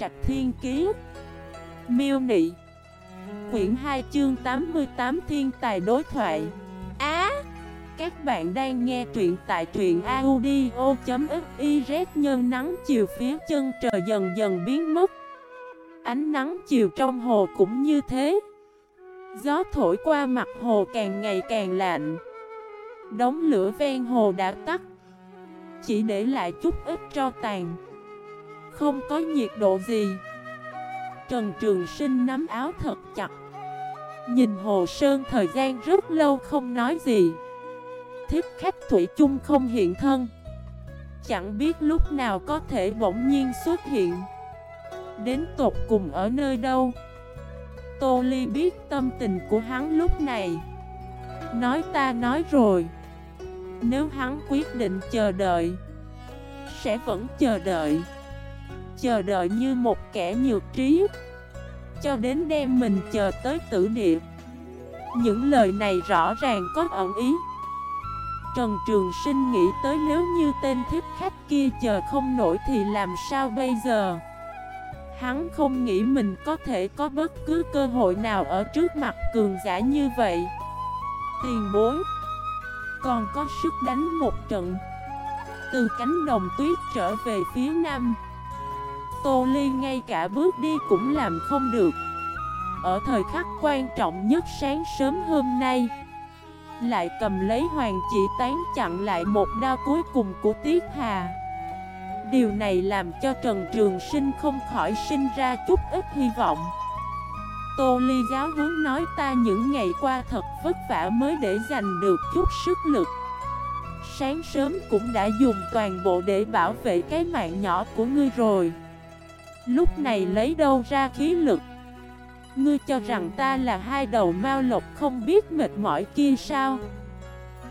Trạch Thiên Kiế Miêu Nị. Quyển 2 chương 88 Thiên Tài Đối Thoại. Á, Các bạn đang nghe truyện tại truyện audio.xyz Nhân nắng chiều phía chân trời dần dần biến mất. Ánh nắng chiều trong hồ cũng như thế. Gió thổi qua mặt hồ càng ngày càng lạnh. Đống lửa ven hồ đã tắt. Chỉ để lại chút ít tro tàn. Không có nhiệt độ gì. Trần Trường Sinh nắm áo thật chặt. Nhìn Hồ Sơn thời gian rất lâu không nói gì. Thiết khách Thủy chung không hiện thân. Chẳng biết lúc nào có thể bỗng nhiên xuất hiện. Đến tột cùng ở nơi đâu? Tô Ly biết tâm tình của hắn lúc này. Nói ta nói rồi. Nếu hắn quyết định chờ đợi, Sẽ vẫn chờ đợi. Chờ đợi như một kẻ nhược trí. Cho đến đem mình chờ tới tử địa. Những lời này rõ ràng có ẩn ý. Trần Trường Sinh nghĩ tới nếu như tên thiết khách kia chờ không nổi thì làm sao bây giờ? Hắn không nghĩ mình có thể có bất cứ cơ hội nào ở trước mặt cường giả như vậy. Tiền bối, Còn có sức đánh một trận. Từ cánh đồng tuyết trở về phía nam. Tô Ly ngay cả bước đi cũng làm không được. Ở thời khắc quan trọng nhất sáng sớm hôm nay, Lại cầm lấy hoàng chỉ tán chặn lại một đao cuối cùng của Tiết Hà. Điều này làm cho Trần Trường Sinh không khỏi sinh ra chút ít hy vọng. Tô Ly giáo huấn nói ta những ngày qua thật vất vả mới để giành được chút sức lực. Sáng sớm cũng đã dùng toàn bộ để bảo vệ cái mạng nhỏ của ngươi rồi. Lúc này lấy đâu ra khí lực? Ngươi cho rằng ta là hai đầu mao lộc không biết mệt mỏi kia sao?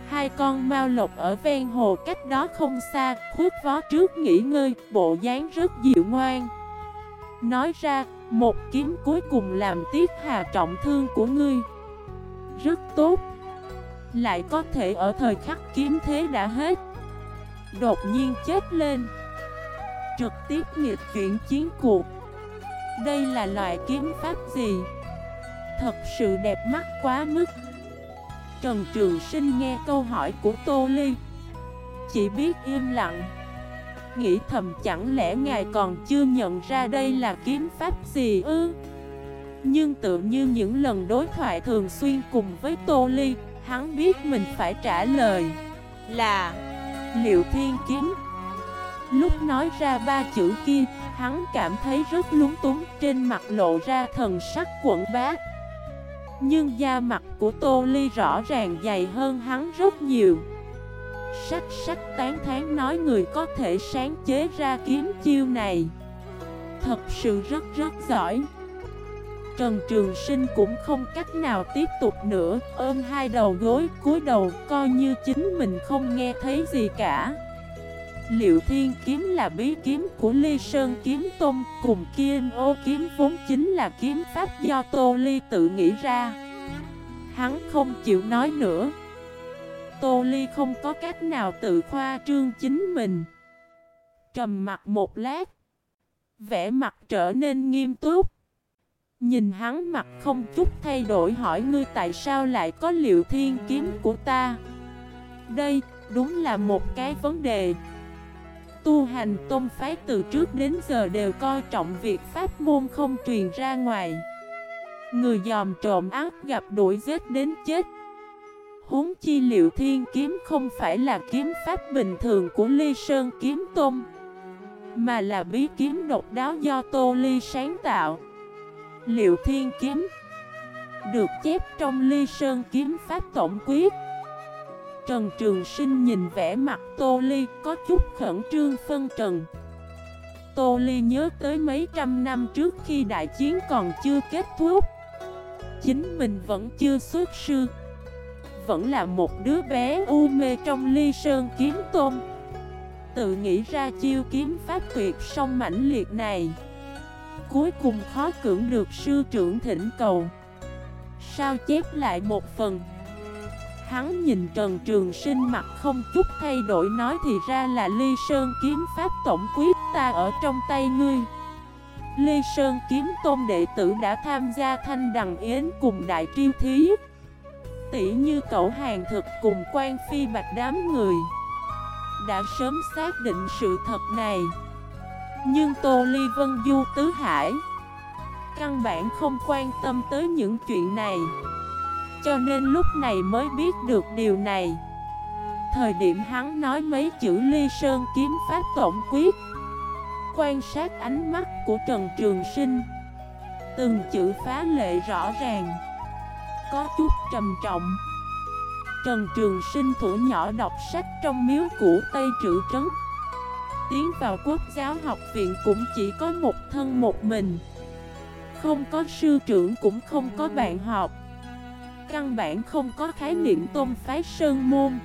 Hai con mao lộc ở ven hồ cách đó không xa, Khuất vó trước nghỉ ngơi, Bộ dáng rất dịu ngoan. Nói ra, Một kiếm cuối cùng làm tiếc hà trọng thương của ngươi. Rất tốt. Lại có thể ở thời khắc kiếm thế đã hết. Đột nhiên chết lên. Trực tiếp nghịch chuyển chiến cuộc. Đây là loại kiếm pháp gì? Thật sự đẹp mắt quá mức. Trần Trường Sinh nghe câu hỏi của Tô Ly. Chỉ biết im lặng. Nghĩ thầm chẳng lẽ ngài còn chưa nhận ra đây là kiếm pháp gì ư? Nhưng tự như những lần đối thoại thường xuyên cùng với Tô Ly, Hắn biết mình phải trả lời Là Liệu thiên kiếm. Lúc nói ra ba chữ kia, Hắn cảm thấy rất lúng túng, Trên mặt lộ ra thần sắc quẩn bát nhưng da mặt của Tô Ly rõ ràng dày hơn hắn rất nhiều. Sắc sắc tán thán nói người có thể sáng chế ra kiếm chiêu này. Thật sự rất rất giỏi. Trần Trường Sinh cũng không cách nào tiếp tục nữa, Ôm hai đầu gối cúi đầu, coi như chính mình không nghe thấy gì cả. Liệu thiên kiếm là bí kiếm của Ly Sơn Kiếm Tôn Cùng Kiên ô kiếm vốn chính là kiếm pháp do Tô Ly tự nghĩ ra. Hắn không chịu nói nữa. Tô Ly không có cách nào tự khoa trương chính mình. Trầm mặt một lát Vẽ mặt trở nên nghiêm túc. Nhìn hắn mặt không chút thay đổi hỏi ngươi tại sao lại có liệu thiên kiếm của ta? Đây đúng là một cái vấn đề. Tu hành tôn phái từ trước đến giờ đều coi trọng việc pháp môn không truyền ra ngoài. Người dòm trộm ác gặp đuổi giết đến chết. Huống chi liệu thiên kiếm không phải là kiếm pháp bình thường của Ly Sơn Kiếm Tôn, Mà là bí kiếm độc đáo do Tô Ly sáng tạo. Liệu thiên kiếm Được chép trong Ly Sơn Kiếm Pháp Tổng Quyết. Trần Trường Sinh nhìn vẻ mặt Tô Ly có chút khẩn trương phân trần. Tô Ly nhớ tới mấy trăm năm trước khi đại chiến còn chưa kết thúc. Chính mình vẫn chưa xuất sư. Vẫn là một đứa bé u mê trong ly sơn kiếm tôm, Tự nghĩ ra chiêu kiếm pháp tuyệt song mãnh liệt này. Cuối cùng khó cưỡng được sư trưởng thỉnh cầu. Sao chép lại một phần Hắn nhìn Trần Trường Sinh mặt không chút thay đổi nói thì ra là ly sơn kiếm pháp tổng quyết ta ở trong tay ngươi. Ly Sơn kiếm tôn đệ tử đã tham gia thanh đằng yến cùng đại triêu thí. Tỷ như cậu hàng thực cùng quan phi bạch đám người. Đã sớm xác định sự thật này. Nhưng Tô Ly Vân Du Tứ Hải Căn bản không quan tâm tới những chuyện này. Cho nên lúc này mới biết được điều này. Thời điểm hắn nói mấy chữ Ly Sơn kiếm pháp tổng quyết, Quan sát ánh mắt của Trần Trường Sinh, Từng chữ phá lệ rõ ràng, Có chút trầm trọng. Trần Trường Sinh thủ nhỏ đọc sách trong miếu cũ Tây Trữ Trấn. Tiến vào quốc giáo học viện cũng chỉ có một thân một mình. Không có sư trưởng cũng không có bạn học. Căn bản không có khái niệm tôn phái sơn môn.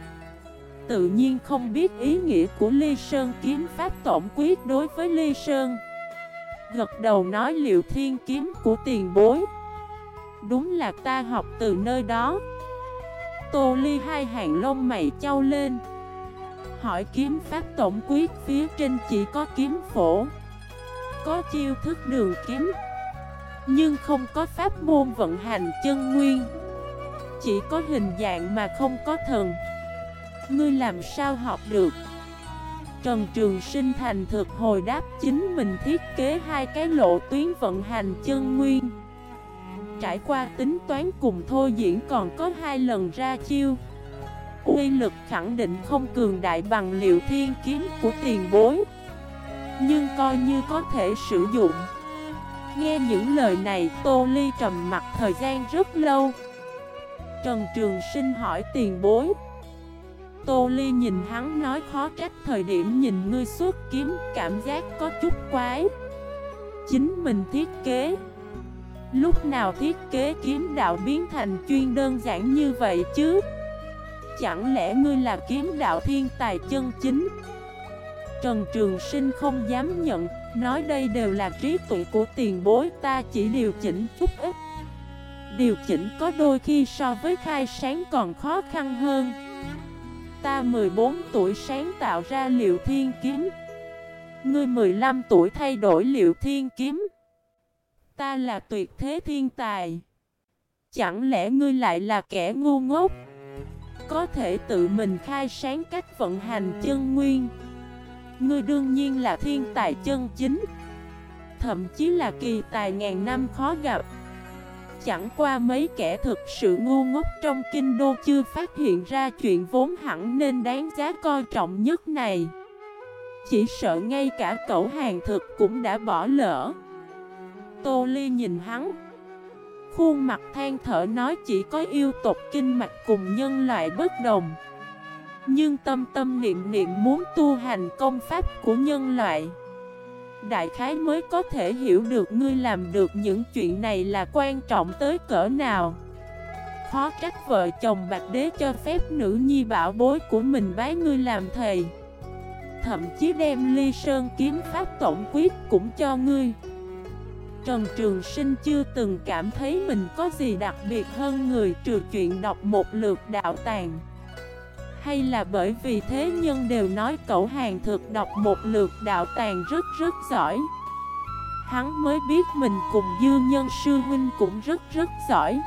Tự nhiên không biết ý nghĩa của Ly Sơn kiếm pháp tổng quyết đối với Ly Sơn. Gật đầu nói liệu thiên kiếm của tiền bối. Đúng là ta học từ nơi đó. Tô Ly hai hàng lông mày trao lên. Hỏi kiếm pháp tổng quyết phía trên chỉ có kiếm phổ. Có chiêu thức đường kiếm. Nhưng không có pháp môn vận hành chân nguyên. Chỉ có hình dạng mà không có thần. Ngươi làm sao học được? Trần Trường Sinh thành thực hồi đáp chính mình thiết kế hai cái lộ tuyến vận hành chân nguyên. Trải qua tính toán cùng thôi diễn còn có hai lần ra chiêu. Uy lực khẳng định không cường đại bằng liệu thiên kiếm của tiền bối. Nhưng coi như có thể sử dụng. Nghe những lời này, Tô Ly trầm mặt thời gian rất lâu. Trần Trường Sinh hỏi tiền bối. Tô Ly nhìn hắn nói khó trách thời điểm nhìn ngươi suốt kiếm, cảm giác có chút quái. Chính mình thiết kế. Lúc nào thiết kế kiếm đạo biến thành chuyên đơn giản như vậy chứ? Chẳng lẽ ngươi là kiếm đạo thiên tài chân chính? Trần Trường Sinh không dám nhận, Nói đây đều là trí tuệ của tiền bối, ta chỉ điều chỉnh chút ít. Điều chỉnh có đôi khi so với khai sáng còn khó khăn hơn. Ta 14 tuổi sáng tạo ra liệu thiên kiếm. Ngươi 15 tuổi thay đổi liệu thiên kiếm. Ta là tuyệt thế thiên tài. Chẳng lẽ ngươi lại là kẻ ngu ngốc? Có thể tự mình khai sáng cách vận hành chân nguyên. Ngươi đương nhiên là thiên tài chân chính. Thậm chí là kỳ tài ngàn năm khó gặp. Chẳng qua mấy kẻ thực sự ngu ngốc trong kinh đô chưa phát hiện ra chuyện vốn hẳn nên đáng giá coi trọng nhất này. Chỉ sợ ngay cả cậu hàng thực cũng đã bỏ lỡ. Tô Ly nhìn hắn. Khuôn mặt than thở nói chỉ có yêu tộc kinh mạch cùng nhân loại bất đồng. Nhưng tâm tâm niệm niệm muốn tu hành công pháp của nhân loại Đại khái mới có thể hiểu được ngươi làm được những chuyện này là quan trọng tới cỡ nào. Khó trách vợ chồng Bạch Đế cho phép nữ nhi bảo bối của mình bái ngươi làm thầy. Thậm chí đem ly sơn kiếm pháp tổng quyết cũng cho ngươi. Trần Trường Sinh chưa từng cảm thấy mình có gì đặc biệt hơn người trừ chuyện đọc một lượt đạo tàng hay là bởi vì thế nhân đều nói cậu hàng thực đọc một lượt đạo tàng rất rất giỏi. Hắn mới biết mình cùng dư nhân sư huynh cũng rất rất giỏi.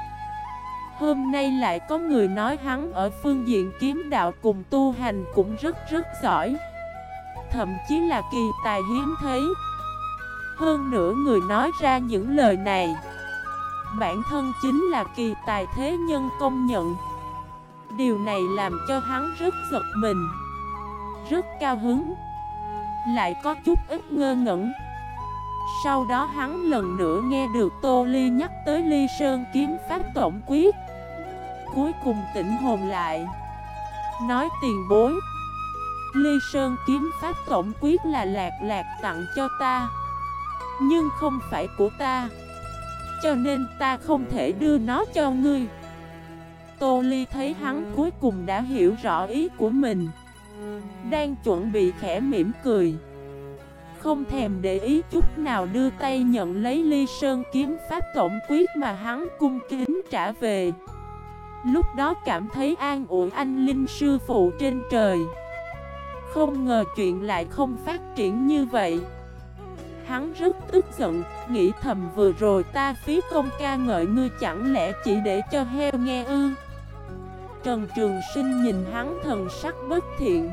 Hôm nay lại có người nói hắn ở phương diện kiếm đạo cùng tu hành cũng rất rất giỏi. Thậm chí là kỳ tài hiếm thấy. Hơn nữa người nói ra những lời này. Bản thân chính là kỳ tài thế nhân công nhận. Điều này làm cho hắn rất giật mình, Rất cao hứng, Lại có chút ít ngơ ngẩn. Sau đó hắn lần nữa nghe được Tô Ly nhắc tới Ly Sơn kiếm pháp tổng quyết. Cuối cùng tỉnh hồn lại, Nói tiền bối, Ly Sơn kiếm pháp tổng quyết là lạc lạc tặng cho ta, Nhưng không phải của ta, Cho nên ta không thể đưa nó cho ngươi. Tô Ly thấy hắn cuối cùng đã hiểu rõ ý của mình. Đang chuẩn bị khẽ mỉm cười. Không thèm để ý chút nào đưa tay nhận lấy ly sơn kiếm pháp tổng quyết mà hắn cung kính trả về. Lúc đó cảm thấy an ủi anh linh sư phụ trên trời. Không ngờ chuyện lại không phát triển như vậy. Hắn rất tức giận, nghĩ thầm vừa rồi ta phí công ca ngợi ngươi chẳng lẽ chỉ để cho heo nghe ư? Trần Trường Sinh nhìn hắn thần sắc bất thiện.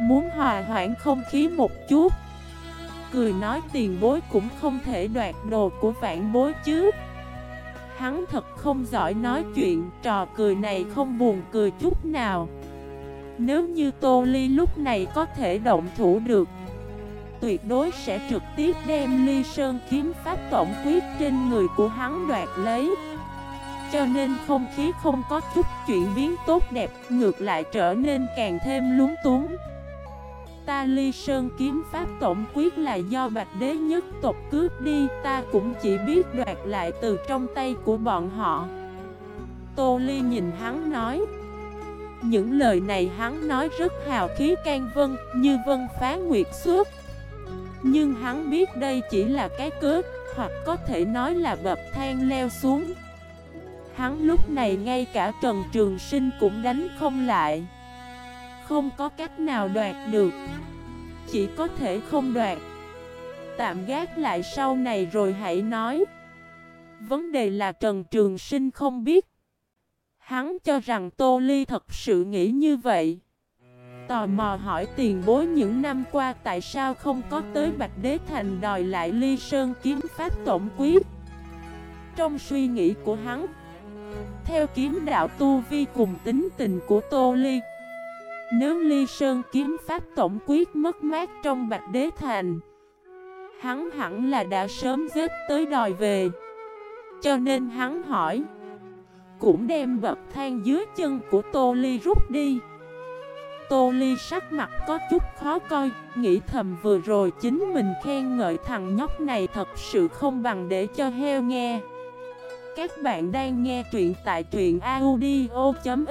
Muốn hòa hoãn không khí một chút. Cười nói tiền bối cũng không thể đoạt đồ của vạn bối chứ. Hắn thật không giỏi nói chuyện Trò cười này không buồn cười chút nào. Nếu như Tô Ly lúc này có thể động thủ được Tuyệt đối sẽ trực tiếp đem Ly Sơn kiếm pháp tổng quyết trên người của hắn đoạt lấy. Cho nên không khí không có chút chuyển biến tốt đẹp, Ngược lại trở nên càng thêm lúng túng. Ta ly sơn kiếm pháp tổng quyết là do bạch đế nhất tộc cướp đi, Ta cũng chỉ biết đoạt lại từ trong tay của bọn họ. Tô ly nhìn hắn nói, Những lời này hắn nói rất hào khí can vân, Như vân phá nguyệt suốt. Nhưng hắn biết đây chỉ là cái cướp Hoặc có thể nói là bập thang leo xuống. Hắn lúc này ngay cả Trần Trường Sinh cũng đánh không lại. Không có cách nào đoạt được. Chỉ có thể không đoạt. Tạm gác lại sau này rồi hãy nói. Vấn đề là Trần Trường Sinh không biết. Hắn cho rằng Tô Ly thật sự nghĩ như vậy. Tò mò hỏi tiền bối những năm qua tại sao không có tới Bạch Đế Thành đòi lại Ly Sơn kiếm pháp tổng quyết Trong suy nghĩ của hắn, Theo kiếm đạo tu vi cùng tính tình của Tô Ly, nếu Ly Sơn kiếm pháp tổng quyết mất mát trong Bạch Đế Thành, Hắn hẳn là đã sớm giết tới đòi về. Cho nên hắn hỏi, Cũng đem bậc thang dưới chân của Tô Ly rút đi. Tô Ly sắc mặt có chút khó coi, Nghĩ thầm vừa rồi chính mình khen ngợi thằng nhóc này thật sự không bằng để cho heo nghe. Các bạn đang nghe truyện tại truyện audio.fif